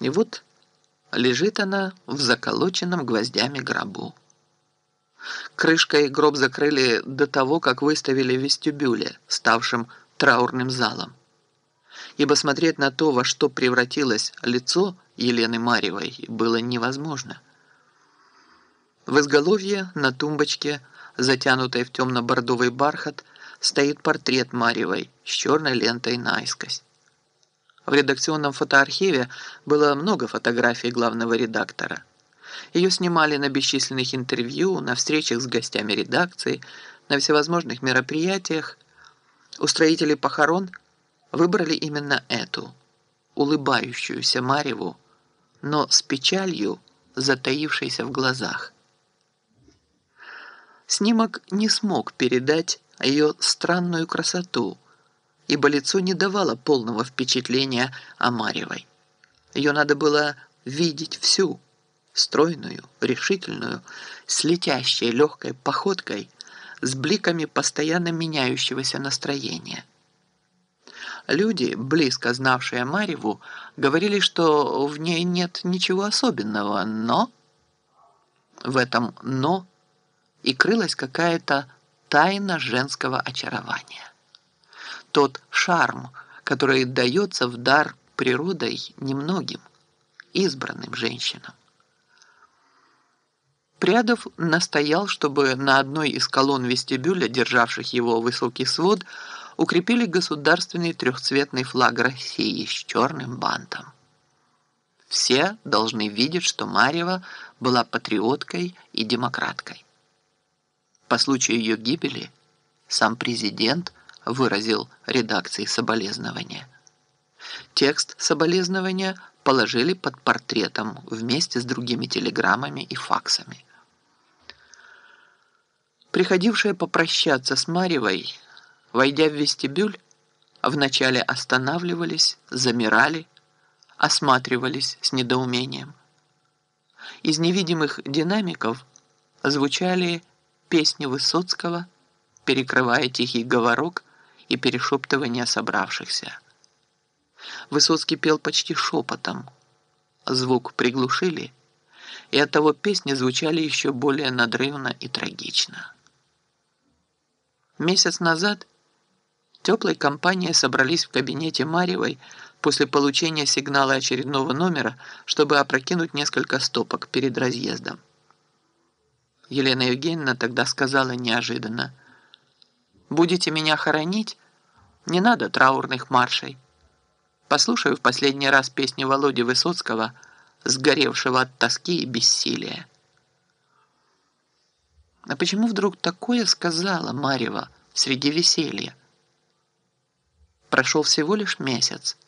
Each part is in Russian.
И вот лежит она в заколоченном гвоздями гробу. Крышкой гроб закрыли до того, как выставили в вестибюле, ставшим траурным залом. Ибо смотреть на то, во что превратилось лицо Елены Марьевой, было невозможно. В изголовье на тумбочке, затянутой в темно-бордовый бархат, стоит портрет Марьевой с черной лентой наискось. В редакционном фотоархиве было много фотографий главного редактора. Ее снимали на бесчисленных интервью, на встречах с гостями редакции, на всевозможных мероприятиях. Устроители похорон выбрали именно эту, улыбающуюся Марьеву, но с печалью, затаившейся в глазах. Снимок не смог передать ее странную красоту, ибо лицо не давало полного впечатления о Марьевой. Ее надо было видеть всю, стройную, решительную, с летящей легкой походкой, с бликами постоянно меняющегося настроения. Люди, близко знавшие Марьеву, говорили, что в ней нет ничего особенного, но... В этом «но» и крылась какая-то тайна женского очарования. Тот шарм, который дается в дар природой немногим, избранным женщинам. Прядов настоял, чтобы на одной из колонн вестибюля, державших его высокий свод, укрепили государственный трехцветный флаг России с черным бантом. Все должны видеть, что Марьева была патриоткой и демократкой. По случаю ее гибели сам президент выразил редакции соболезнования. Текст соболезнования положили под портретом вместе с другими телеграммами и факсами. Приходившие попрощаться с Марьевой, войдя в вестибюль, вначале останавливались, замирали, осматривались с недоумением. Из невидимых динамиков звучали песни Высоцкого, перекрывая тихий говорок и перешептывание собравшихся. Высоцкий пел почти шепотом. Звук приглушили, и оттого песни звучали еще более надрывно и трагично. Месяц назад теплой компанией собрались в кабинете Марьевой после получения сигнала очередного номера, чтобы опрокинуть несколько стопок перед разъездом. Елена Евгеньевна тогда сказала неожиданно. «Будете меня хоронить? Не надо траурных маршей. Послушаю в последний раз песни Володи Высоцкого, сгоревшего от тоски и бессилия». А почему вдруг такое сказала Марьева среди веселья? Прошел всего лишь месяц.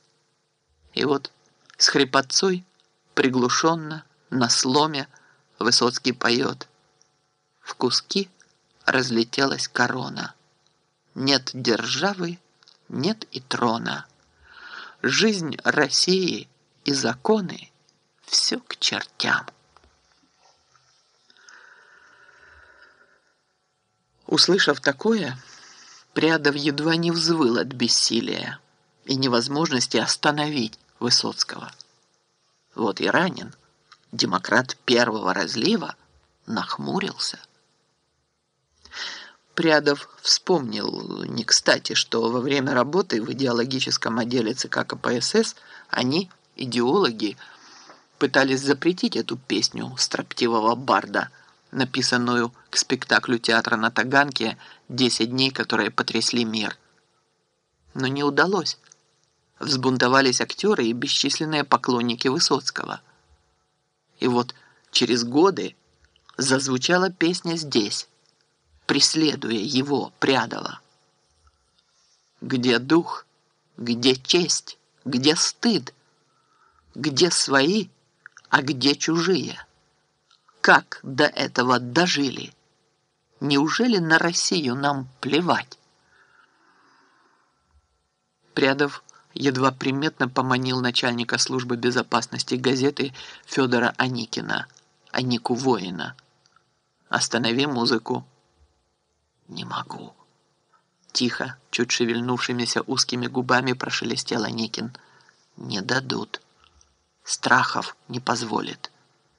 И вот с хрипотцой, приглушенно, на сломе, Высоцкий поет – в куски разлетелась корона. Нет державы, нет и трона. Жизнь России и законы — все к чертям. Услышав такое, Прядов едва не взвыл от бессилия и невозможности остановить Высоцкого. Вот и ранен, демократ первого разлива, нахмурился. Прядов вспомнил не кстати, что во время работы в идеологическом отделе ЦК КПСС они, идеологи, пытались запретить эту песню строптивого барда, написанную к спектаклю театра на Таганке «Десять дней, которые потрясли мир». Но не удалось. Взбунтовались актеры и бесчисленные поклонники Высоцкого. И вот через годы зазвучала песня здесь, преследуя его, Прядова. Где дух, где честь, где стыд, где свои, а где чужие? Как до этого дожили? Неужели на Россию нам плевать? Прядов едва приметно поманил начальника службы безопасности газеты Федора Аникина, Анику Воина. «Останови музыку». «Не могу». Тихо, чуть шевельнувшимися узкими губами прошелестел Аникин. «Не дадут. страхов не позволит.